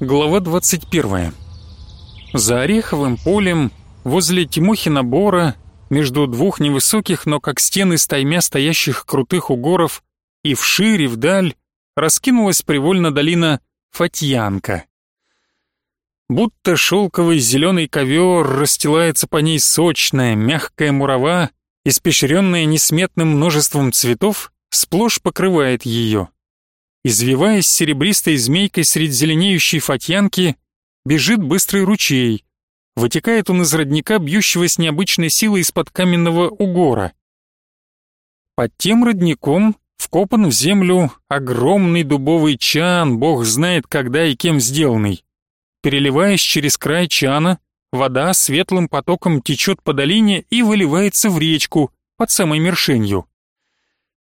Глава 21. За Ореховым полем, возле Тимохина Бора, между двух невысоких, но как стены стаймя стоящих крутых угоров, и вширь, и вдаль, раскинулась привольно долина Фатьянка. Будто шелковый зеленый ковер расстилается по ней сочная, мягкая мурава, испещренная несметным множеством цветов, сплошь покрывает ее. Извиваясь серебристой змейкой среди зеленеющей фатьянки, бежит быстрый ручей. Вытекает он из родника, бьющего с необычной силой из-под каменного угора. Под тем родником вкопан в землю огромный дубовый чан, бог знает когда и кем сделанный. Переливаясь через край чана, вода светлым потоком течет по долине и выливается в речку под самой мершенью.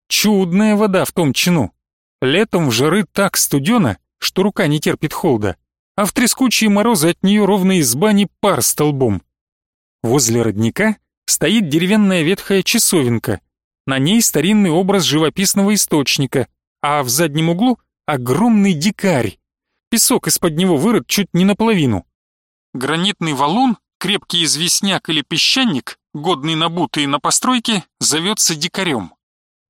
Чудная вода в том чину. Летом в жары так студено, что рука не терпит холода, а в трескучие морозы от нее ровно из бани пар столбом. Возле родника стоит деревянная ветхая часовенка, на ней старинный образ живописного источника, а в заднем углу огромный дикарь. Песок из-под него вырыт чуть не наполовину. Гранитный валун, крепкий известняк или песчаник, годный набутый на постройке, зовется дикарем.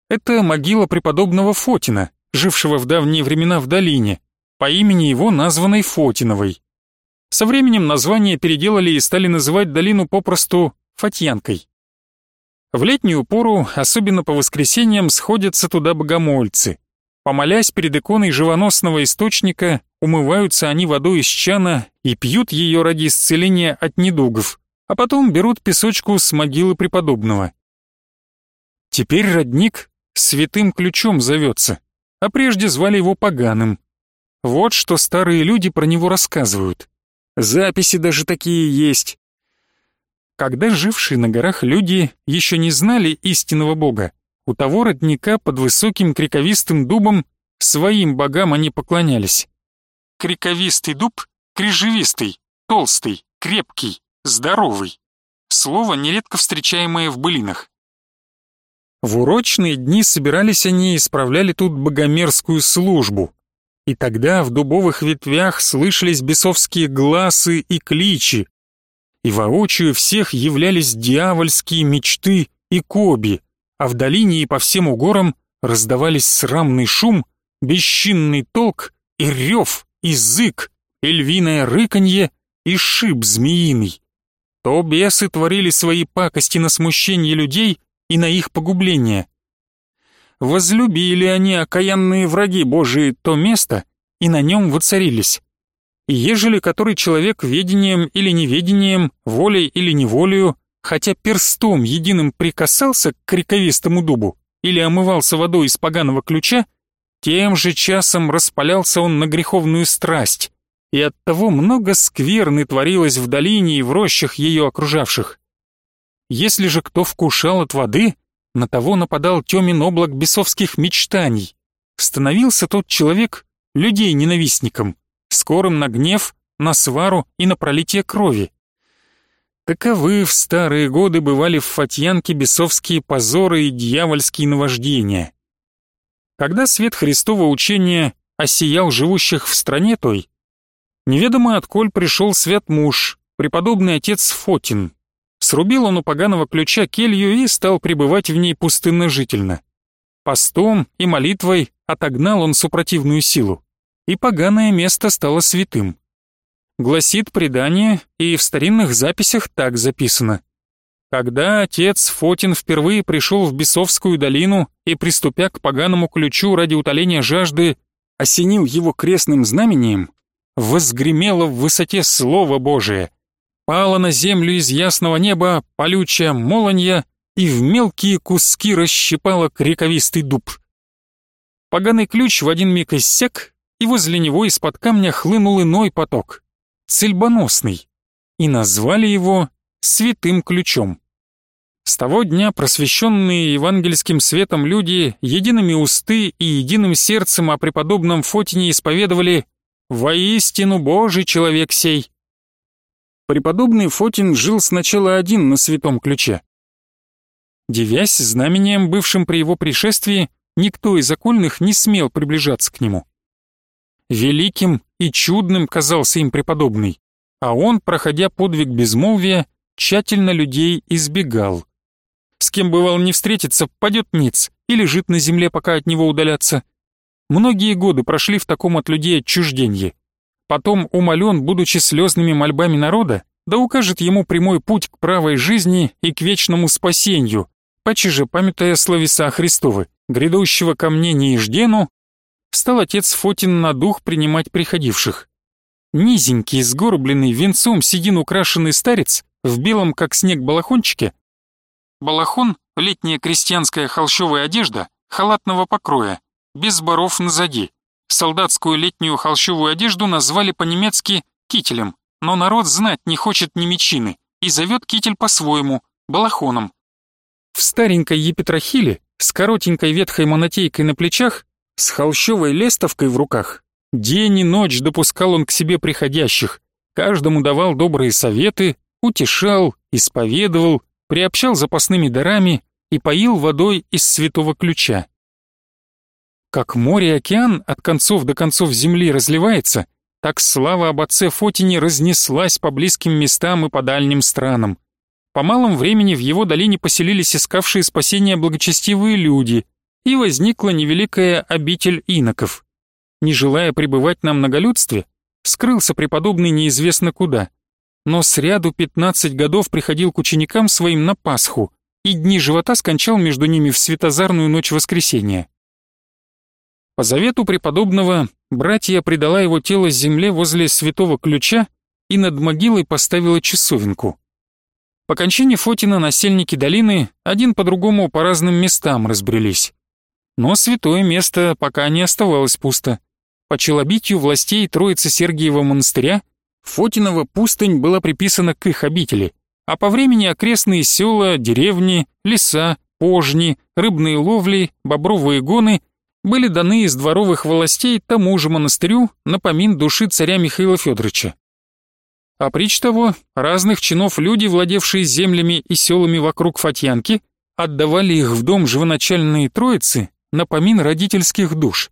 Это могила преподобного Фотина, жившего в давние времена в долине, по имени его названной Фотиновой. Со временем название переделали и стали называть долину попросту Фатьянкой. В летнюю пору, особенно по воскресеньям, сходятся туда богомольцы. Помолясь перед иконой живоносного источника, умываются они водой из чана и пьют ее ради исцеления от недугов, а потом берут песочку с могилы преподобного. Теперь родник святым ключом зовется а прежде звали его поганым. Вот что старые люди про него рассказывают. Записи даже такие есть. Когда жившие на горах люди еще не знали истинного бога, у того родника под высоким криковистым дубом своим богам они поклонялись. Криковистый дуб — крижевистый, толстый, крепкий, здоровый. Слово, нередко встречаемое в былинах. В урочные дни собирались они и исправляли тут богомерзкую службу. И тогда в дубовых ветвях слышались бесовские глазы и кличи, и воочию всех являлись дьявольские мечты и коби, а в долине и по всем угорам раздавались срамный шум, бесчинный толк и рев, и зык, и львиное рыканье, и шип змеиный. То бесы творили свои пакости на смущение людей, и на их погубление. Возлюбили они, окаянные враги Божии, то место, и на нем воцарились. И ежели который человек ведением или неведением, волей или неволею, хотя перстом единым прикасался к криковистому дубу или омывался водой из поганого ключа, тем же часом распалялся он на греховную страсть, и оттого много скверны творилось в долине и в рощах ее окружавших. Если же кто вкушал от воды, на того нападал темен облак бесовских мечтаний. Становился тот человек людей-ненавистником, скорым на гнев, на свару и на пролитие крови. Таковы в старые годы бывали в Фатьянке бесовские позоры и дьявольские наваждения. Когда свет Христова учения осиял живущих в стране той, неведомо отколь пришел свят муж, преподобный отец Фотин, Срубил он у поганого ключа келью и стал пребывать в ней пустынно-жительно. Постом и молитвой отогнал он супротивную силу, и поганое место стало святым. Гласит предание, и в старинных записях так записано. Когда отец Фотин впервые пришел в Бесовскую долину и, приступя к поганому ключу ради утоления жажды, осенил его крестным знамением, возгремело в высоте Слово Божие — пала на землю из ясного неба полючая молонья и в мелкие куски расщипала криковистый дуб. Поганый ключ в один миг иссяк, и возле него из-под камня хлынул иной поток, цельбоносный, и назвали его «святым ключом». С того дня просвещенные евангельским светом люди едиными усты и единым сердцем о преподобном Фотине исповедовали «Воистину Божий человек сей, преподобный Фотин жил сначала один на Святом Ключе. Девясь знамением, бывшим при его пришествии, никто из окольных не смел приближаться к нему. Великим и чудным казался им преподобный, а он, проходя подвиг безмолвия, тщательно людей избегал. С кем бывал не встретиться, падет ниц и лежит на земле, пока от него удаляться. Многие годы прошли в таком от людей отчуждении. Потом умолен, будучи слезными мольбами народа, да укажет ему прямой путь к правой жизни и к вечному спасению, паче же памятая словеса Христовы, грядущего ко мне неиждену, стал отец Фотин на дух принимать приходивших. Низенький, сгорбленный, венцом седин украшенный старец в белом, как снег, балахончике. Балахон — летняя крестьянская холщовая одежда, халатного покроя, без боров назади. Солдатскую летнюю холщовую одежду назвали по-немецки кителем, но народ знать не хочет ни мечины и зовет китель по-своему, балахоном. В старенькой епитрахиле с коротенькой ветхой монотейкой на плечах, с холщовой лестовкой в руках, день и ночь допускал он к себе приходящих, каждому давал добрые советы, утешал, исповедовал, приобщал запасными дарами и поил водой из святого ключа. Как море и океан от концов до концов земли разливается, так слава об отце Фотине разнеслась по близким местам и по дальним странам. По малом времени в его долине поселились искавшие спасения благочестивые люди, и возникла невеликая обитель иноков. Не желая пребывать на многолюдстве, скрылся преподобный неизвестно куда, но с ряду пятнадцать годов приходил к ученикам своим на Пасху, и дни живота скончал между ними в светозарную ночь воскресения. По завету преподобного, братья предала его тело земле возле святого ключа и над могилой поставила часовенку. По кончине Фотина насельники долины один по другому по разным местам разбрелись. Но святое место пока не оставалось пусто. По челобитию властей Троицы Сергиева монастыря Фотинова пустынь была приписана к их обители, а по времени окрестные села, деревни, леса, пожни, рыбные ловли, бобровые гоны были даны из дворовых властей тому же монастырю на помин души царя Михаила Федоровича. А прич того, разных чинов люди, владевшие землями и селами вокруг Фатьянки, отдавали их в дом живоначальные троицы на помин родительских душ.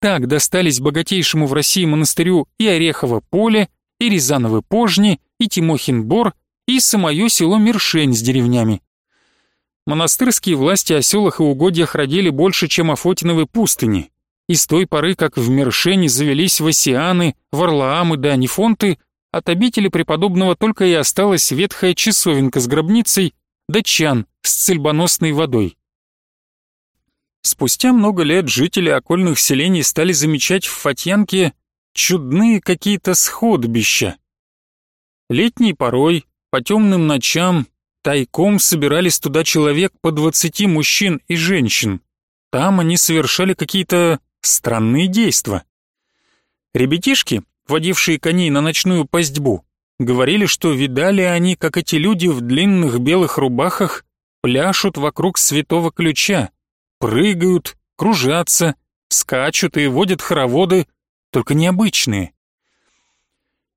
Так достались богатейшему в России монастырю и Орехово поле, и Рязановы пожни, и Тимохин бор, и самое село Мершень с деревнями. Монастырские власти о селах и угодьях родили больше, чем Афотиновы пустыни. И с той поры, как в Мершене завелись Васианы, Варлаамы да Анифонты, от обители преподобного только и осталась ветхая часовенка с гробницей да чан с цельбоносной водой. Спустя много лет жители окольных селений стали замечать в Фатьянке чудные какие-то сходбища. Летней порой, по темным ночам, Тайком собирались туда человек по двадцати мужчин и женщин. Там они совершали какие-то странные действия. Ребятишки, водившие коней на ночную пастьбу, говорили, что видали они, как эти люди в длинных белых рубахах пляшут вокруг святого ключа, прыгают, кружатся, скачут и водят хороводы, только необычные.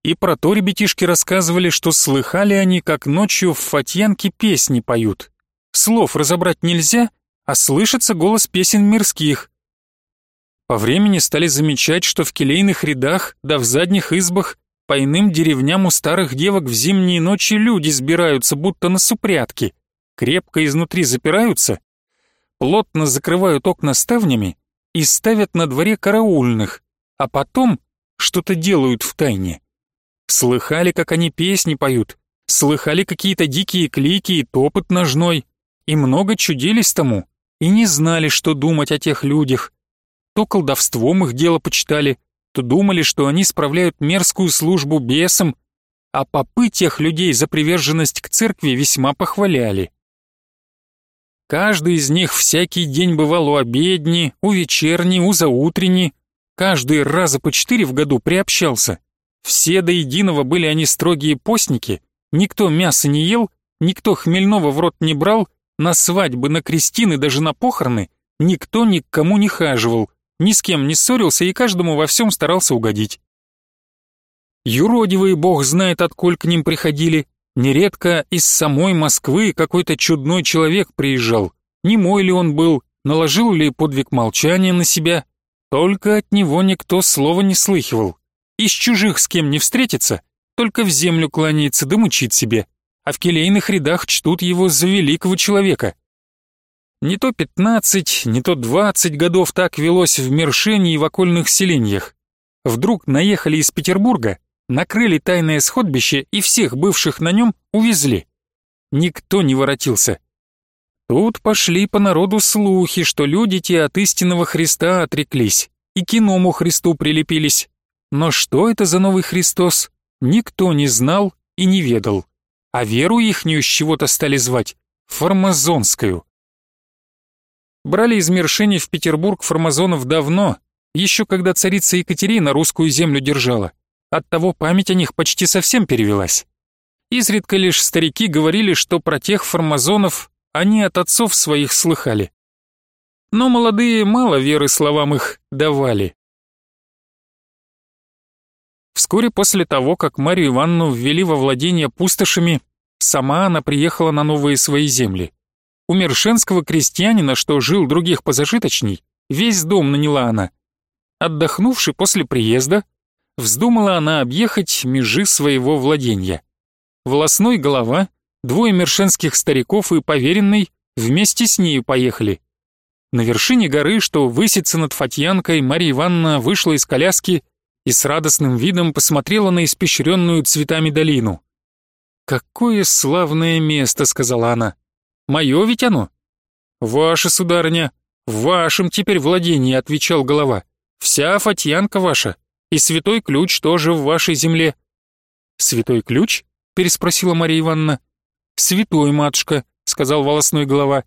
И про то ребятишки рассказывали, что слыхали они, как ночью в Фатьянке песни поют. Слов разобрать нельзя, а слышится голос песен мирских. По времени стали замечать, что в келейных рядах да в задних избах по иным деревням у старых девок в зимние ночи люди сбираются, будто на супрятки, крепко изнутри запираются, плотно закрывают окна ставнями и ставят на дворе караульных, а потом что-то делают в тайне. Слыхали, как они песни поют, слыхали какие-то дикие клики и топот ножной, и много чудились тому, и не знали, что думать о тех людях. То колдовством их дело почитали, то думали, что они справляют мерзкую службу бесам, а попы тех людей за приверженность к церкви весьма похваляли. Каждый из них всякий день бывал у обедни, у вечерни, у заутренни, каждый раза по четыре в году приобщался, все до единого были они строгие постники, никто мяса не ел, никто хмельного в рот не брал, на свадьбы, на крестины, даже на похороны никто ни к кому не хаживал, ни с кем не ссорился и каждому во всем старался угодить. Юродивые бог знает, отколь к ним приходили. Нередко из самой Москвы какой-то чудной человек приезжал. Не мой ли он был, наложил ли подвиг молчания на себя, только от него никто слова не слыхивал из чужих с кем не встретится, только в землю кланяется да мучит себе, а в келейных рядах чтут его за великого человека. Не то пятнадцать, не то двадцать годов так велось в Мершене и в окольных селениях. Вдруг наехали из Петербурга, накрыли тайное сходбище и всех бывших на нем увезли. Никто не воротился. Тут пошли по народу слухи, что люди те от истинного Христа отреклись и к иному Христу прилепились. Но что это за новый Христос, никто не знал и не ведал. А веру ихнюю с чего-то стали звать Формазонскую. Брали из Мершини в Петербург формазонов давно, еще когда царица Екатерина русскую землю держала. Оттого память о них почти совсем перевелась. Изредка лишь старики говорили, что про тех формазонов они от отцов своих слыхали. Но молодые мало веры словам их давали. Вскоре после того, как Марию Ивановну ввели во владение пустошами, сама она приехала на новые свои земли. У мершенского крестьянина, что жил других позажиточней, весь дом наняла она. Отдохнувши после приезда, вздумала она объехать межи своего владения. Волосной голова, двое мершенских стариков и поверенный вместе с нею поехали. На вершине горы, что высится над Фатьянкой, Марья Ивановна вышла из коляски и с радостным видом посмотрела на испещренную цветами долину. «Какое славное место!» — сказала она. «Мое ведь оно?» «Ваше, сударыня, в вашем теперь владении», — отвечал голова. «Вся Фатьянка ваша, и святой ключ тоже в вашей земле». «Святой ключ?» — переспросила Мария Ивановна. «Святой, матушка», — сказал волосной голова.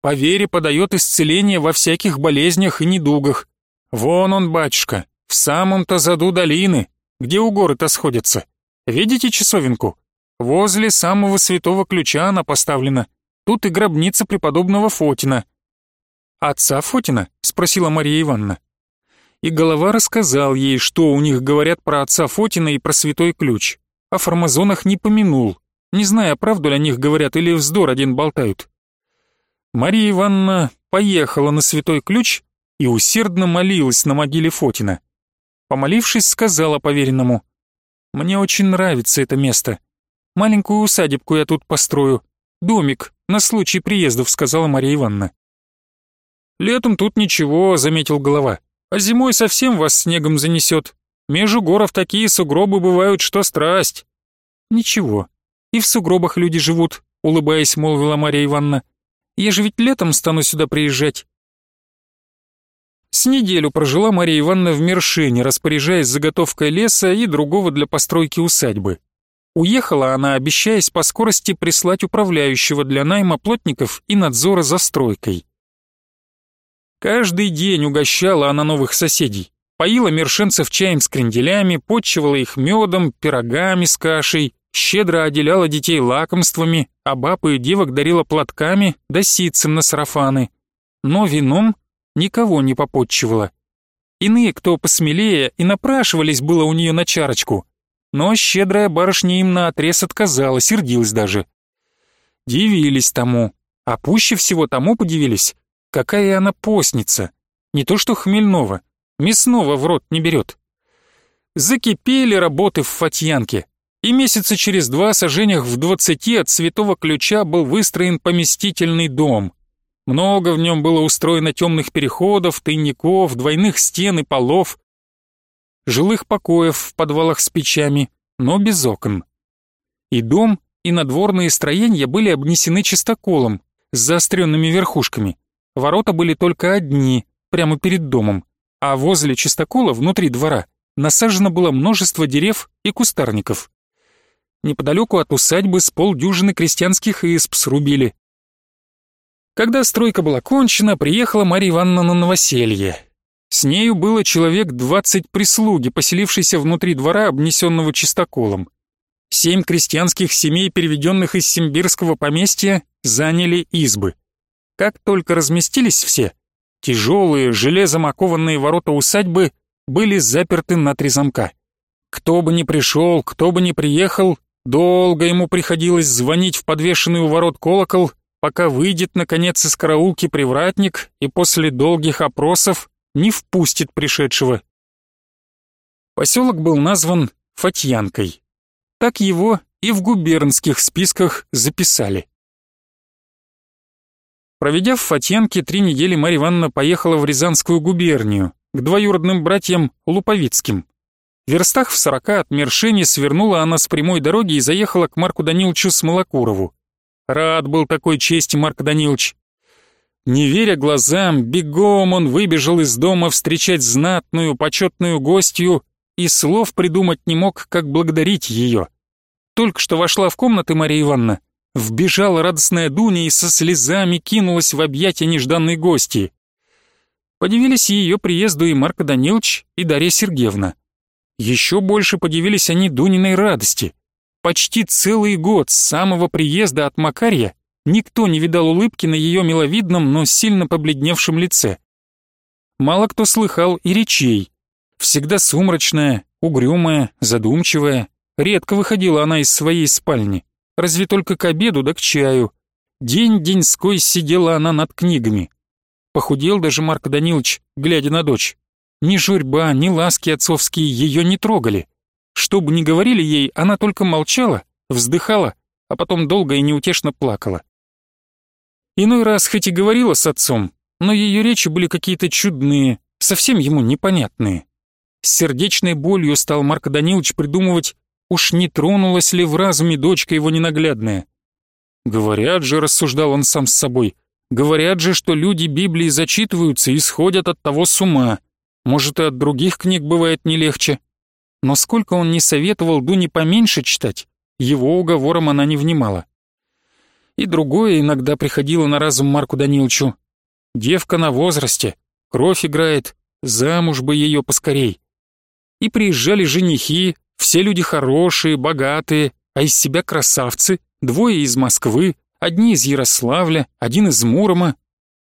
«По вере подает исцеление во всяких болезнях и недугах. Вон он, батюшка, в самом-то заду долины, где у горы-то сходятся. Видите часовенку? Возле самого святого ключа она поставлена. Тут и гробница преподобного Фотина». «Отца Фотина?» — спросила Мария Ивановна. И голова рассказал ей, что у них говорят про отца Фотина и про святой ключ. О формазонах не помянул, не зная, правду ли о них говорят или вздор один болтают. Мария Ивановна поехала на святой ключ и усердно молилась на могиле Фотина. Помолившись, сказала поверенному, «Мне очень нравится это место. Маленькую усадебку я тут построю. Домик, на случай приездов», — сказала Мария Ивановна. «Летом тут ничего», — заметил голова, «а зимой совсем вас снегом занесет. Между горов такие сугробы бывают, что страсть». «Ничего, и в сугробах люди живут», — улыбаясь, молвила Мария Ивановна. «Я же ведь летом стану сюда приезжать. С неделю прожила Мария Ивановна в Мершине, распоряжаясь заготовкой леса и другого для постройки усадьбы. Уехала она, обещаясь по скорости прислать управляющего для найма плотников и надзора за стройкой. Каждый день угощала она новых соседей, поила мершенцев чаем с кренделями, подчивала их медом, пирогами с кашей, щедро отделяла детей лакомствами, а баб и девок дарила платками да ситцем на сарафаны. Но вином никого не попотчевала. Иные, кто посмелее, и напрашивались было у нее на чарочку, но щедрая барышня им наотрез отказала, сердилась даже. Дивились тому, а пуще всего тому подивились, какая она постница, не то что хмельного, мясного в рот не берет. Закипели работы в Фатьянке, и месяца через два сожжениях в двадцати от Святого Ключа был выстроен поместительный дом — много в нем было устроено темных переходов, тайников, двойных стен и полов, жилых покоев в подвалах с печами, но без окон. И дом, и надворные строения были обнесены чистоколом с заостренными верхушками. Ворота были только одни, прямо перед домом, а возле чистокола, внутри двора, насажено было множество дерев и кустарников. Неподалеку от усадьбы с полдюжины крестьянских исп срубили, когда стройка была кончена, приехала Марья Ивановна на новоселье. С нею было человек двадцать прислуги, поселившейся внутри двора, обнесенного чистоколом. Семь крестьянских семей, переведенных из симбирского поместья, заняли избы. Как только разместились все, тяжелые, железом окованные ворота усадьбы были заперты на три замка. Кто бы ни пришел, кто бы ни приехал, долго ему приходилось звонить в подвешенный у ворот колокол пока выйдет, наконец, из караулки привратник и после долгих опросов не впустит пришедшего. Поселок был назван Фатьянкой. Так его и в губернских списках записали. Проведя в Фатьянке три недели, Марья Ивановна поехала в Рязанскую губернию, к двоюродным братьям Луповицким. В верстах в сорока от Мершени свернула она с прямой дороги и заехала к Марку Даниловичу Смолокурову. Рад был такой чести Марк Данилович. Не веря глазам, бегом он выбежал из дома встречать знатную, почетную гостью и слов придумать не мог, как благодарить ее. Только что вошла в комнаты Мария Ивановна, вбежала радостная Дуня и со слезами кинулась в объятия нежданной гости. Подивились ее приезду и Марко Данилович, и Дарья Сергеевна. Еще больше подивились они Дуниной радости. Почти целый год с самого приезда от Макарья никто не видал улыбки на ее миловидном, но сильно побледневшем лице. Мало кто слыхал и речей. Всегда сумрачная, угрюмая, задумчивая. Редко выходила она из своей спальни. Разве только к обеду да к чаю. День-деньской сидела она над книгами. Похудел даже Марк Данилович, глядя на дочь. Ни журьба, ни ласки отцовские ее не трогали. Что бы ни говорили ей, она только молчала, вздыхала, а потом долго и неутешно плакала. Иной раз хоть и говорила с отцом, но ее речи были какие-то чудные, совсем ему непонятные. С сердечной болью стал Марк Данилович придумывать, уж не тронулась ли в разуме дочка его ненаглядная. Говорят же, рассуждал он сам с собой, говорят же, что люди Библии зачитываются и сходят от того с ума. Может, и от других книг бывает не легче. Но сколько он не советовал Дуне поменьше читать, его уговором она не внимала. И другое иногда приходило на разум Марку Даниловичу. Девка на возрасте, кровь играет, замуж бы ее поскорей. И приезжали женихи, все люди хорошие, богатые, а из себя красавцы, двое из Москвы, одни из Ярославля, один из Мурома.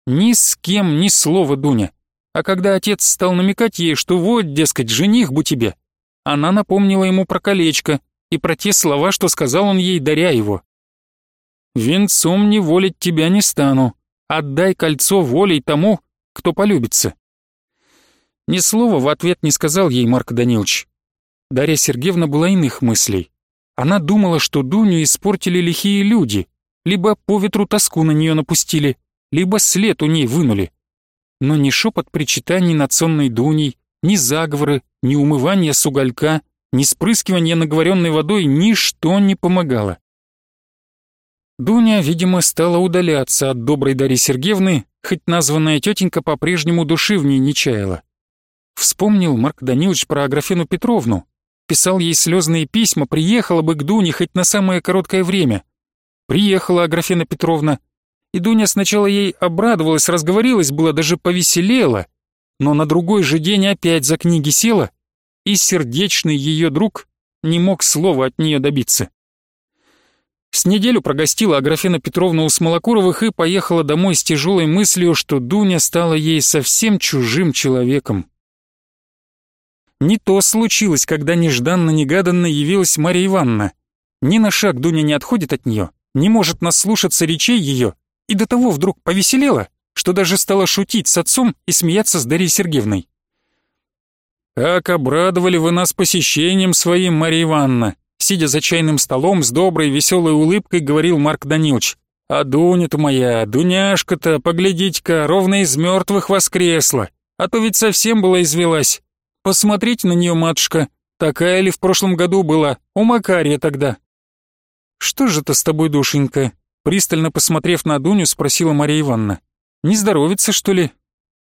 Ни с кем ни слова Дуня. А когда отец стал намекать ей, что вот, дескать, жених бы тебе, она напомнила ему про колечко и про те слова, что сказал он ей, даря его. «Венцом не волить тебя не стану, отдай кольцо волей тому, кто полюбится». Ни слова в ответ не сказал ей Марк Данилович. Дарья Сергеевна была иных мыслей. Она думала, что Дуню испортили лихие люди, либо по ветру тоску на нее напустили, либо след у ней вынули но ни шепот причитаний над сонной Дуней, ни заговоры, ни умывание с уголька, ни спрыскивание наговоренной водой ничто не помогало. Дуня, видимо, стала удаляться от доброй Дарьи Сергеевны, хоть названная тетенька по-прежнему души в ней не чаяла. Вспомнил Марк Данилович про Аграфену Петровну. Писал ей слезные письма, приехала бы к Дуне хоть на самое короткое время. Приехала Аграфена Петровна, и Дуня сначала ей обрадовалась, разговорилась, было даже повеселела, но на другой же день опять за книги села, и сердечный ее друг не мог слова от нее добиться. С неделю прогостила Аграфена Петровна у Смолокуровых и поехала домой с тяжелой мыслью, что Дуня стала ей совсем чужим человеком. Не то случилось, когда нежданно-негаданно явилась Марья Ивановна. Ни на шаг Дуня не отходит от нее, не может наслушаться речей ее, и до того вдруг повеселела, что даже стала шутить с отцом и смеяться с Дарьей Сергеевной. «Как обрадовали вы нас посещением своим, Марья Ивановна!» Сидя за чайным столом с доброй веселой улыбкой, говорил Марк Данилович. «А Дуня-то моя, Дуняшка-то, поглядите-ка, ровно из мертвых воскресла, а то ведь совсем была извелась. Посмотрите на нее, матушка, такая ли в прошлом году была, у Макария тогда». «Что же это с тобой, душенька?» Пристально посмотрев на Дуню, спросила Мария Ивановна. «Не здоровится, что ли?»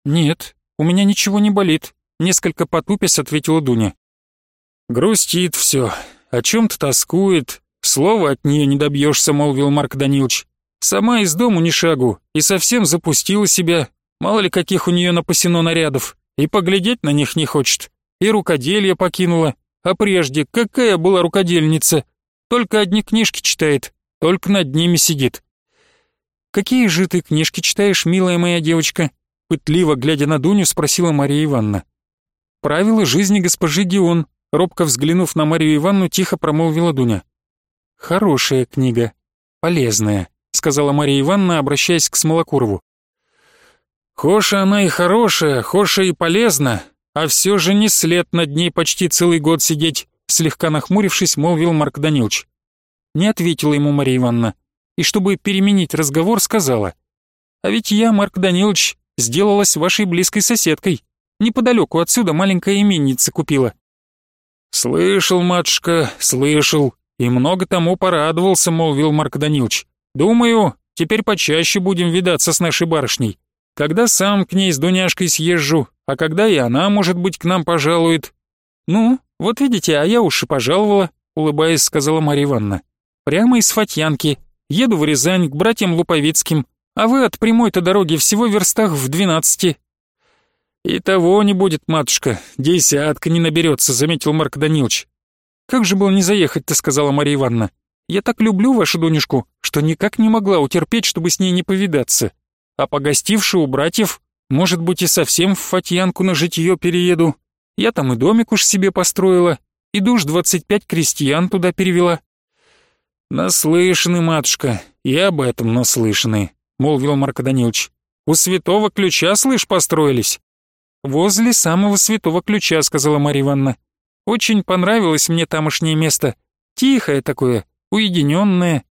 «Нет, у меня ничего не болит», — несколько потупясь ответила Дуня. «Грустит все, о чем-то тоскует, слова от нее не добьешься», — молвил Марк Данилович. «Сама из дому ни шагу и совсем запустила себя, мало ли каких у нее напасено нарядов, и поглядеть на них не хочет, и рукоделье покинула, а прежде какая была рукодельница, только одни книжки читает, только над ними сидит. «Какие же ты книжки читаешь, милая моя девочка?» Пытливо глядя на Дуню, спросила Мария Ивановна. «Правила жизни госпожи Дион», робко взглянув на Марию Ивановну, тихо промолвила Дуня. «Хорошая книга, полезная», сказала Мария Ивановна, обращаясь к Смолокурову. «Хоша она и хорошая, хоша и полезна, А все же не след над ней почти целый год сидеть, слегка нахмурившись, молвил Марк Данилович. Не ответила ему Мария Ивановна, и чтобы переменить разговор, сказала. А ведь я, Марк Данилович, сделалась вашей близкой соседкой. Неподалеку отсюда маленькая именница купила. «Слышал, матушка, слышал, и много тому порадовался», — молвил Марк Данилович. «Думаю, теперь почаще будем видаться с нашей барышней. Когда сам к ней с Дуняшкой съезжу, а когда и она, может быть, к нам пожалует». «Ну, вот видите, а я уж и пожаловала», — улыбаясь, сказала Марья Ивановна. «Прямо из Фатьянки. Еду в Рязань к братьям Луповицким, а вы от прямой-то дороги всего верстах в двенадцати». «И того не будет, матушка, десятка не наберется», — заметил Марк Данилович. «Как же было не заехать-то», — сказала Мария Ивановна. «Я так люблю вашу Дунюшку, что никак не могла утерпеть, чтобы с ней не повидаться. А погостивши у братьев, может быть, и совсем в Фатьянку на житье перееду. Я там и домик уж себе построила, и душ двадцать пять крестьян туда перевела». «Наслышаны, матушка, и об этом наслышаны», — молвил Марк Данилович. «У святого ключа, слышь, построились». «Возле самого святого ключа», — сказала Марья Ивановна. «Очень понравилось мне тамошнее место. Тихое такое, уединенное».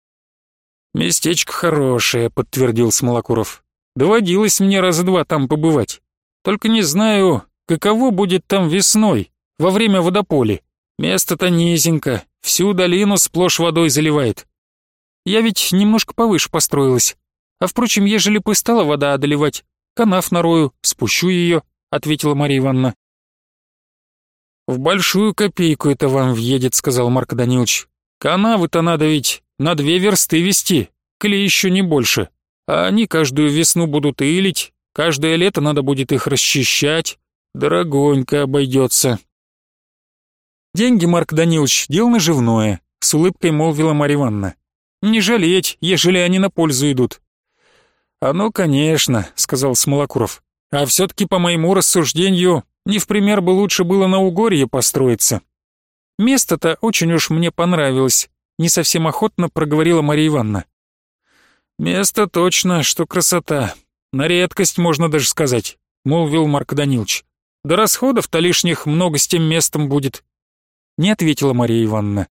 «Местечко хорошее», — подтвердил Смолокуров. «Доводилось мне раза два там побывать. Только не знаю, каково будет там весной, во время водополи. Место-то низенько, всю долину сплошь водой заливает. Я ведь немножко повыше построилась. А впрочем, ежели бы стала вода одолевать, канав нарою, спущу ее, — ответила Мария Ивановна. «В большую копейку это вам въедет», — сказал Марк Данилович. «Канавы-то надо ведь на две версты вести, коли еще не больше. А они каждую весну будут илить, каждое лето надо будет их расчищать. Дорогонько обойдется». «Деньги, Марк Данилович, дело наживное», — с улыбкой молвила Марья Ивановна. «Не жалеть, ежели они на пользу идут». «Оно, конечно», — сказал Смолокуров. А все-таки, по моему рассуждению, не в пример бы лучше было на Угорье построиться. Место-то очень уж мне понравилось, не совсем охотно проговорила Мария Ивановна. Место точно, что красота. На редкость, можно даже сказать, молвил Марк Данилович. Да расходов-то лишних много с тем местом будет. Не ответила Мария Ивановна.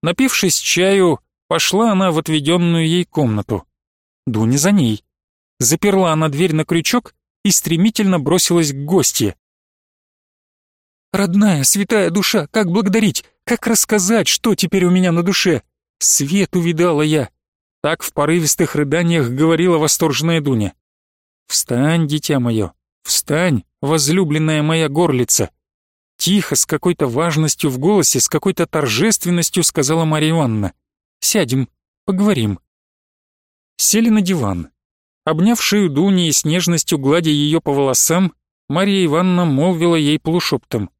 Напившись чаю, пошла она в отведенную ей комнату. Дуня за ней. Заперла она дверь на крючок и стремительно бросилась к гостье. «Родная, святая душа, как благодарить, как рассказать, что теперь у меня на душе? Свет увидала я!» Так в порывистых рыданиях говорила восторженная Дуня. «Встань, дитя мое, встань, возлюбленная моя горлица!» Тихо, с какой-то важностью в голосе, с какой-то торжественностью сказала Марья Ивановна. «Сядем, поговорим». Сели на диван. Обняв шею Дуни и с нежностью гладя ее по волосам, Марья Ивановна молвила ей полушептом.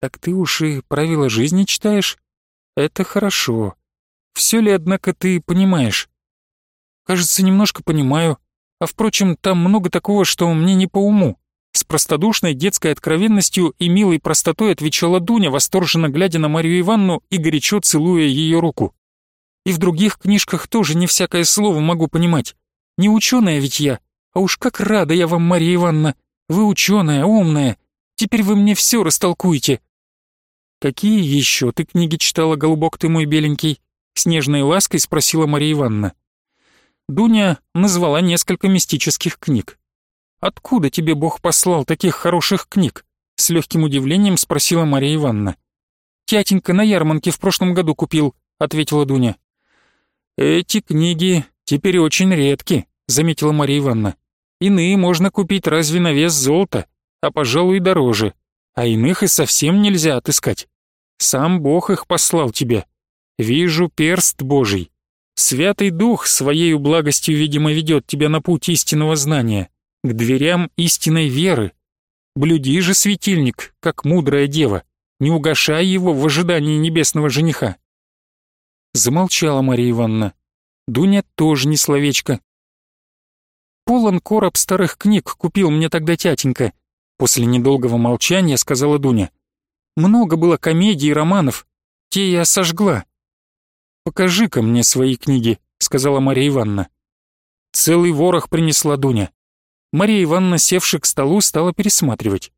«Так ты уж и правила жизни читаешь? Это хорошо. Все ли, однако, ты понимаешь?» «Кажется, немножко понимаю. А впрочем, там много такого, что мне не по уму». С простодушной детской откровенностью и милой простотой отвечала Дуня, восторженно глядя на Марию Ивановну и горячо целуя ее руку. «И в других книжках тоже не всякое слово могу понимать. Не ученая ведь я, а уж как рада я вам, Марья Ивановна. Вы ученая, умная. Теперь вы мне все растолкуете». «Какие еще ты книги читала, голубок ты мой беленький?» С нежной лаской спросила Марья Ивановна. Дуня назвала несколько мистических книг. «Откуда тебе Бог послал таких хороших книг?» С легким удивлением спросила Марья Ивановна. «Тятенька на ярмарке в прошлом году купил», — ответила Дуня. «Эти книги теперь очень редки», — заметила Мария Ивановна. «Иные можно купить разве на вес золота, а, пожалуй, дороже, а иных и совсем нельзя отыскать. Сам Бог их послал тебе. Вижу перст Божий. Святый Дух своей благостью, видимо, ведет тебя на путь истинного знания, к дверям истинной веры. Блюди же светильник, как мудрая дева, не угошай его в ожидании небесного жениха». Замолчала Мария Ивановна. Дуня тоже не словечко. «Полон короб старых книг купил мне тогда тятенька», после недолгого молчания сказала Дуня. «Много было комедий и романов, те я сожгла». «Покажи-ка мне свои книги», — сказала Мария Ивановна. Целый ворох принесла Дуня. Мария Ивановна, севши к столу, стала пересматривать.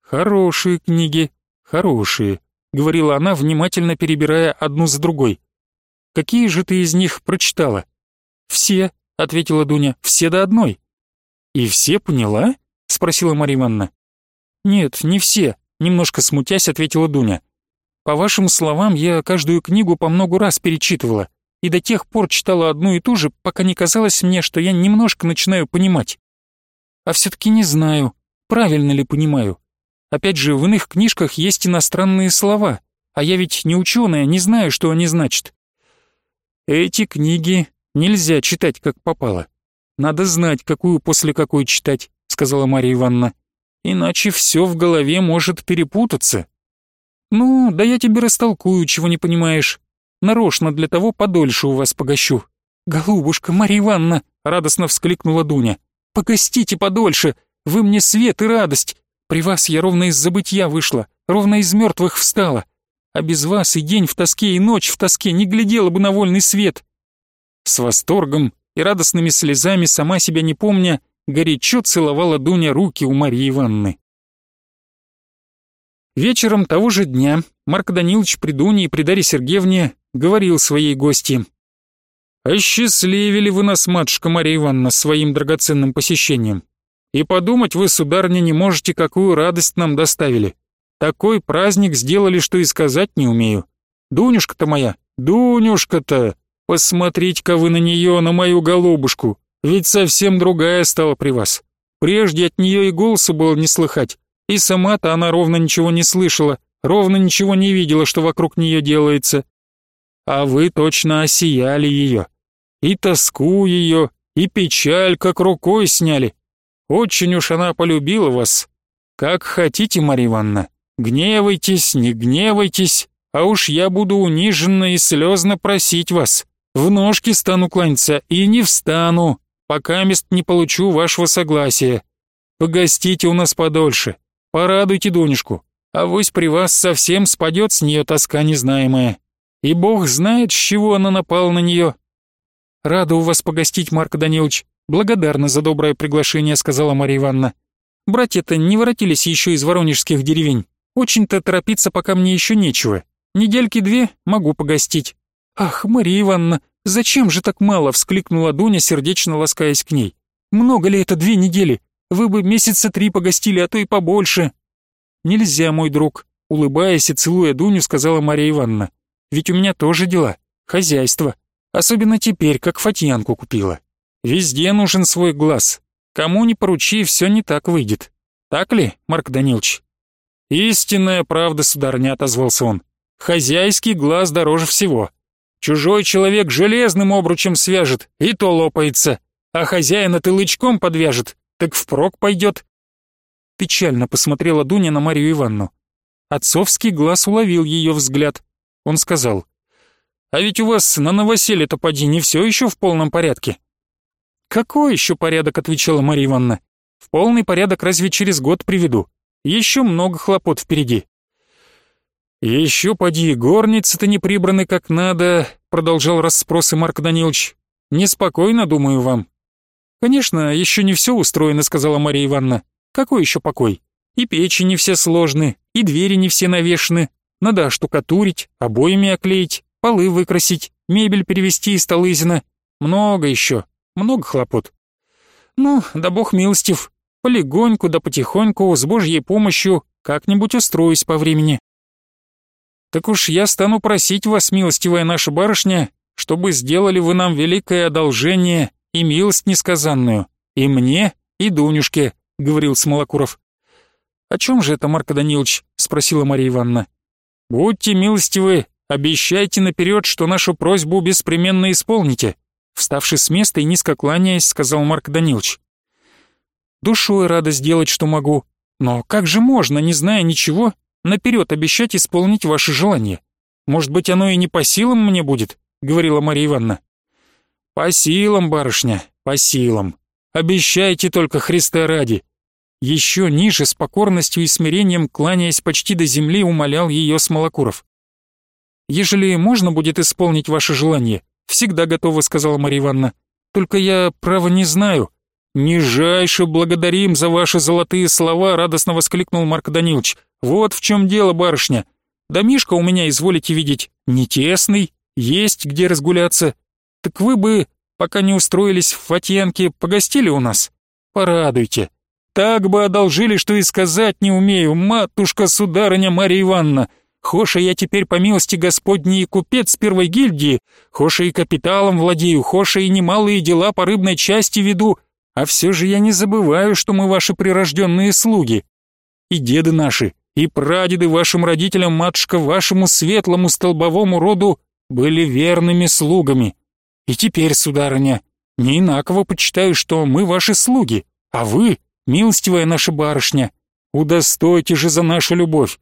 Хорошие книги, хорошие, говорила она, внимательно перебирая одну за другой. Какие же ты из них прочитала? Все, ответила Дуня, все до одной. И все поняла? спросила Марья Ивановна. Нет, не все, немножко смутясь, ответила Дуня. По вашим словам, я каждую книгу по много раз перечитывала и до тех пор читала одну и ту же, пока не казалось мне, что я немножко начинаю понимать. А все-таки не знаю, правильно ли понимаю. Опять же, в иных книжках есть иностранные слова, а я ведь не ученая, не знаю, что они значат. Эти книги нельзя читать как попало. Надо знать, какую после какой читать, сказала Марья Ивановна. Иначе все в голове может перепутаться. Ну, да я тебе растолкую, чего не понимаешь. Нарочно для того подольше у вас погощу. Голубушка Марья Ивановна, радостно вскликнула Дуня. Погостите подольше, вы мне свет и радость. При вас я ровно из забытья вышла, ровно из мертвых встала. А без вас и день в тоске, и ночь в тоске не глядела бы на вольный свет. С восторгом и радостными слезами, сама себя не помня, горячо целовала Дуня руки у Марьи Ивановны. Вечером того же дня Марк Данилович при Дуне и при Дарье Сергеевне говорил своей гости. «Осчастливили вы нас, матушка Марья Ивановна, своим драгоценным посещением. И подумать вы, сударыня, не можете, какую радость нам доставили. Такой праздник сделали, что и сказать не умею. Дунюшка-то моя, Дунюшка-то, посмотрите-ка вы на нее, на мою голубушку, ведь совсем другая стала при вас. Прежде от нее и голоса было не слыхать, и сама-то она ровно ничего не слышала, ровно ничего не видела, что вокруг нее делается. А вы точно осияли ее. И тоску ее, и печаль как рукой сняли. Очень уж она полюбила вас. Как хотите, Марья Ивановна, гневайтесь, не гневайтесь, а уж я буду униженно и слезно просить вас. В ножки стану кланяться и не встану, пока мест не получу вашего согласия. Погостите у нас подольше, порадуйте Дунюшку, а вось при вас совсем спадет с нее тоска незнаемая. И бог знает, с чего она напала на нее. Рада у вас погостить, Марк Данилович, благодарна за доброе приглашение», — сказала Марья Ивановна. «Братья-то не воротились еще из воронежских деревень. Очень-то торопиться пока мне еще нечего. Недельки две могу погостить». «Ах, Марья Ивановна, зачем же так мало?» — вскликнула Дуня, сердечно ласкаясь к ней. «Много ли это две недели? Вы бы месяца три погостили, а то и побольше». «Нельзя, мой друг», — улыбаясь и целуя Дуню, сказала Марья Ивановна. «Ведь у меня тоже дела, хозяйство. Особенно теперь, как Фатьянку купила. Везде нужен свой глаз. Кому не поручи, все не так выйдет. Так ли, Марк Данилович?» «Истинная правда, сударыня», — отозвался он. «Хозяйский глаз дороже всего. Чужой человек железным обручем свяжет, и то лопается, а хозяина ты лычком подвяжет, так впрок пойдет». Печально посмотрела Дуня на Марию Ивановну. Отцовский глаз уловил ее взгляд. Он сказал, «А ведь у вас на новоселье-то поди не все еще в полном порядке». «Какой еще порядок?» — отвечала Мария Ивановна. «В полный порядок разве через год приведу. Еще много хлопот впереди». «Еще поди, горницы-то не прибраны как надо», — продолжал расспросы Марк Данилович. «Неспокойно, думаю, вам». «Конечно, еще не все устроено», — сказала Мария Ивановна. «Какой еще покой? И печи не все сложны, и двери не все навешаны. Надо штукатурить, обоями оклеить, полы выкрасить, мебель перевести из Талызина. Много еще, много хлопот. Ну, да бог милостив, полегоньку да потихоньку, с божьей помощью, как-нибудь устроюсь по времени. Так уж я стану просить вас, милостивая наша барышня, чтобы сделали вы нам великое одолжение и милость несказанную, и мне, и Дунюшке, — говорил Смолокуров. «О чем же это, Марко Данилович?» — спросила Мария Ивановна. «Будьте милостивы, обещайте наперед, что нашу просьбу беспременно исполните», Вставший с места и низко кланяясь, сказал Марк Данилович. «Душой рада сделать, что могу. Но как же можно, не зная ничего, наперед обещать исполнить ваше желание? Может быть, оно и не по силам мне будет?» — говорила Мария Ивановна. «По силам, барышня, по силам. Обещайте только Христа ради». Еще ниже, с покорностью и смирением, кланяясь почти до земли, умолял ее Смолокуров. «Ежели можно будет исполнить ваше желание, «Всегда готова», — сказала Марья Ивановна. «Только я, право, не знаю. «Нижайше благодарим за ваши золотые слова», — радостно воскликнул Марк Данилович. «Вот в чем дело, барышня. Домишко у меня, изволите видеть, не тесный, есть где разгуляться. Так вы бы, пока не устроились в Фатьянке, погостили у нас? Порадуйте. Так бы одолжили, что и сказать не умею, матушка-сударыня Марья Ивановна. Хоша я теперь по милости Господней купец первой гильдии, хоша и капиталом владею, хоша и немалые дела по рыбной части веду, а все же я не забываю, что мы ваши прирожденные слуги. И деды наши, и прадеды вашим родителям, матушка, вашему светлому столбовому роду были верными слугами. И теперь, сударыня, не инаково почитаю, что мы ваши слуги, а вы, милостивая наша барышня, удостойте же за нашу любовь.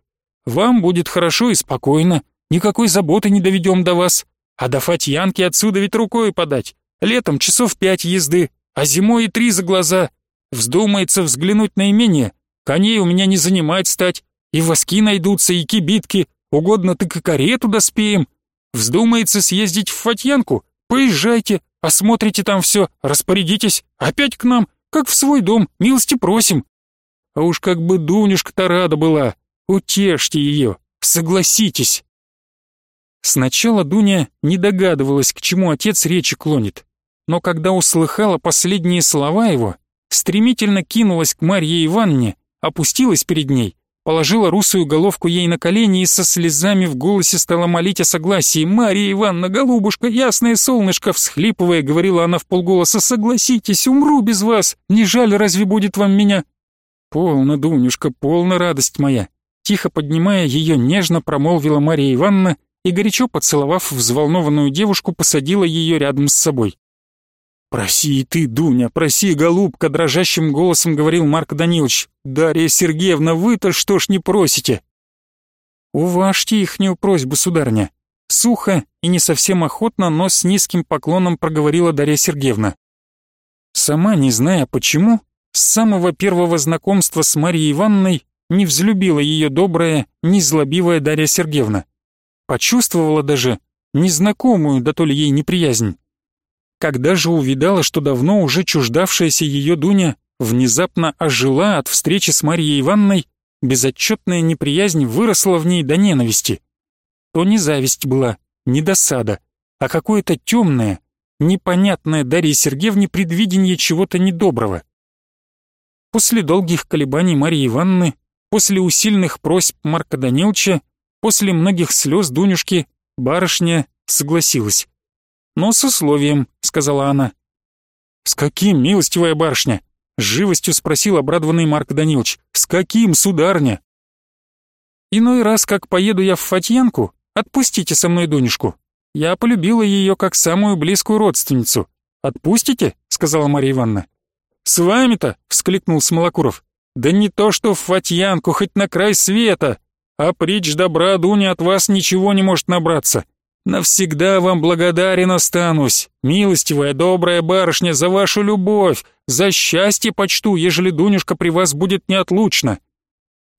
Вам будет хорошо и спокойно, никакой заботы не доведем до вас, а до Фатьянки отсюда ведь рукой подать. Летом часов пять езды, а зимой и три за глаза. Вздумается взглянуть на имение, коней у меня не занимать стать, и воски найдутся, и кибитки, угодно так и карету доспеем. Вздумается съездить в Фатьянку, поезжайте, осмотрите там все, распорядитесь, опять к нам, как в свой дом, милости просим. А уж как бы Дунюшка-то рада была, утешьте ее, согласитесь. Сначала Дуня не догадывалась, к чему отец речи клонит, но когда услыхала последние слова его, стремительно кинулась к Марье Ивановне, опустилась перед ней положила русую головку ей на колени и со слезами в голосе стала молить о согласии. «Мария Ивановна, голубушка, ясное солнышко!» Всхлипывая, говорила она в полголоса. «Согласитесь, умру без вас! Не жаль, разве будет вам меня?» «Полно, Дунюшка, полна радость моя!» Тихо поднимая ее, нежно промолвила Мария Ивановна и, горячо поцеловав взволнованную девушку, посадила ее рядом с собой. «Проси и ты, Дуня, проси, голубка!» — дрожащим голосом говорил Марк Данилович. «Дарья Сергеевна, вы-то что ж не просите?» «Уважьте ихнюю просьбу, сударыня!» Сухо и не совсем охотно, но с низким поклоном проговорила Дарья Сергеевна. Сама, не зная почему, с самого первого знакомства с Марией Ивановной не взлюбила ее добрая, незлобивая Дарья Сергеевна. Почувствовала даже незнакомую, да то ли ей неприязнь. Когда же увидала, что давно уже чуждавшаяся ее Дуня внезапно ожила от встречи с Марьей Ивановной, безотчетная неприязнь выросла в ней до ненависти. То не зависть была, не досада, а какое-то темное, непонятное Дарье Сергеевне предвидение чего-то недоброго. После долгих колебаний Марьи Ивановны, после усильных просьб Марка Данилча, после многих слез Дунюшки, барышня согласилась но с условием», — сказала она. «С каким, милостивая барышня?» — живостью спросил обрадованный Марк Данилович. «С каким, сударня?» «Иной раз, как поеду я в Фатьянку, отпустите со мной Дунюшку. Я полюбила ее как самую близкую родственницу. Отпустите?» — сказала Марья Ивановна. «С вами-то?» — вскликнул Смолокуров. «Да не то что в Фатьянку, хоть на край света. А притч добра Дуня от вас ничего не может набраться. Навсегда вам благодарен останусь, милостивая, добрая барышня, за вашу любовь, за счастье почту, ежели Дунюшка при вас будет неотлучно».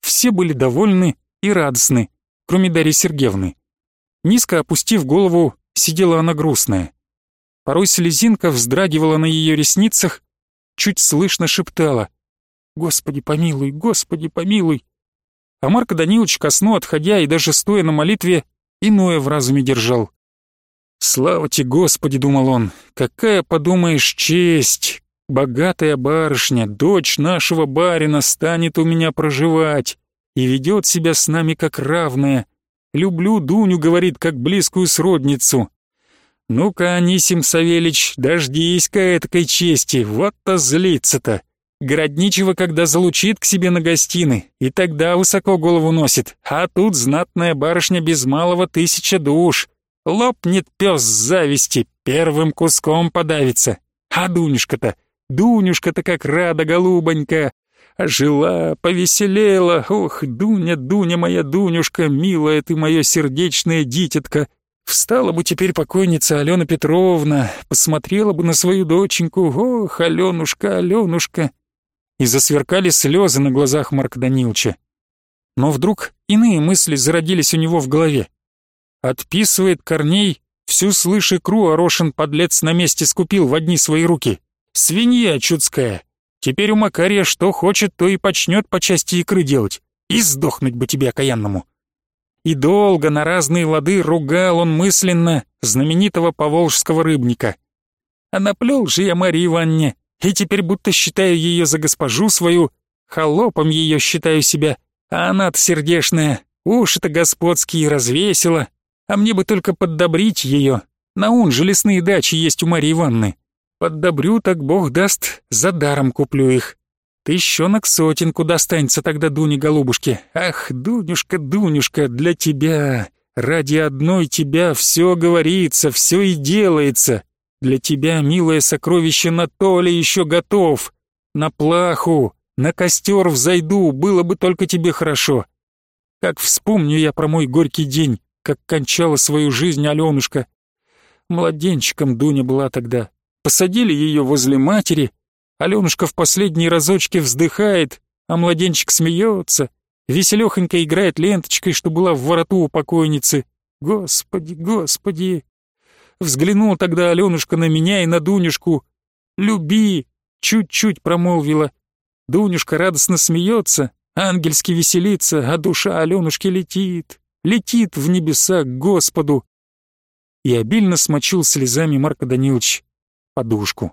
Все были довольны и радостны, кроме Дарьи Сергеевны. Низко опустив голову, сидела она грустная. Порой слезинка вздрагивала на ее ресницах, чуть слышно шептала «Господи помилуй, Господи помилуй!» А Марко Данилович ко сну отходя и даже стоя на молитве, иное в разуме держал. «Слава тебе, Господи!» — думал он. «Какая, подумаешь, честь! Богатая барышня, дочь нашего барина, станет у меня проживать и ведет себя с нами как равная. Люблю Дуню, — говорит, — как близкую сродницу. Ну-ка, Анисим Савельич, дождись-ка этакой чести, вот-то злится-то. Городничего, когда залучит к себе на гостины, и тогда высоко голову носит, а тут знатная барышня без малого тысяча душ. Лопнет пес с зависти, первым куском подавится. А Дунюшка-то, Дунюшка-то как рада, голубонька. Ожила, повеселела, ох, Дуня, Дуня моя Дунюшка, милая ты моя сердечная дитятка. Встала бы теперь покойница Алена Петровна, посмотрела бы на свою доченьку, ох, Аленушка, Аленушка и засверкали слезы на глазах Марка Даниловича. Но вдруг иные мысли зародились у него в голове. Отписывает Корней, всю слышь икру Орошин подлец на месте скупил в одни свои руки. Свинья чудская, Теперь у Макария что хочет, то и почнет по части икры делать. И сдохнуть бы тебе окаянному. И долго на разные лады ругал он мысленно знаменитого поволжского рыбника. А наплел же я Марии Ивановне, и теперь будто считаю ее за госпожу свою, холопом ее считаю себя, а она-то сердешная, уши-то господские развесила, а мне бы только поддобрить ее. На ун же лесные дачи есть у Марии Ивановны. Поддобрю, так бог даст, за даром куплю их. Тыщенок сотенку достанется тогда Дуне голубушке. Ах, Дунюшка, Дунюшка, для тебя, ради одной тебя все говорится, все и делается. Для тебя, милое сокровище, на то ли еще готов. На плаху, на костер взойду, было бы только тебе хорошо. Как вспомню я про мой горький день, как кончала свою жизнь Аленушка. Младенчиком Дуня была тогда. Посадили ее возле матери, Аленушка в последние разочки вздыхает, а младенчик смеется, веселехонько играет ленточкой, что была в вороту у покойницы. Господи, господи! Взглянула тогда Аленушка на меня и на Дунюшку. «Люби!» — чуть-чуть промолвила. Дунюшка радостно смеется, ангельски веселится, а душа Аленушки летит, летит в небеса к Господу. И обильно смочил слезами Марка Данилович подушку.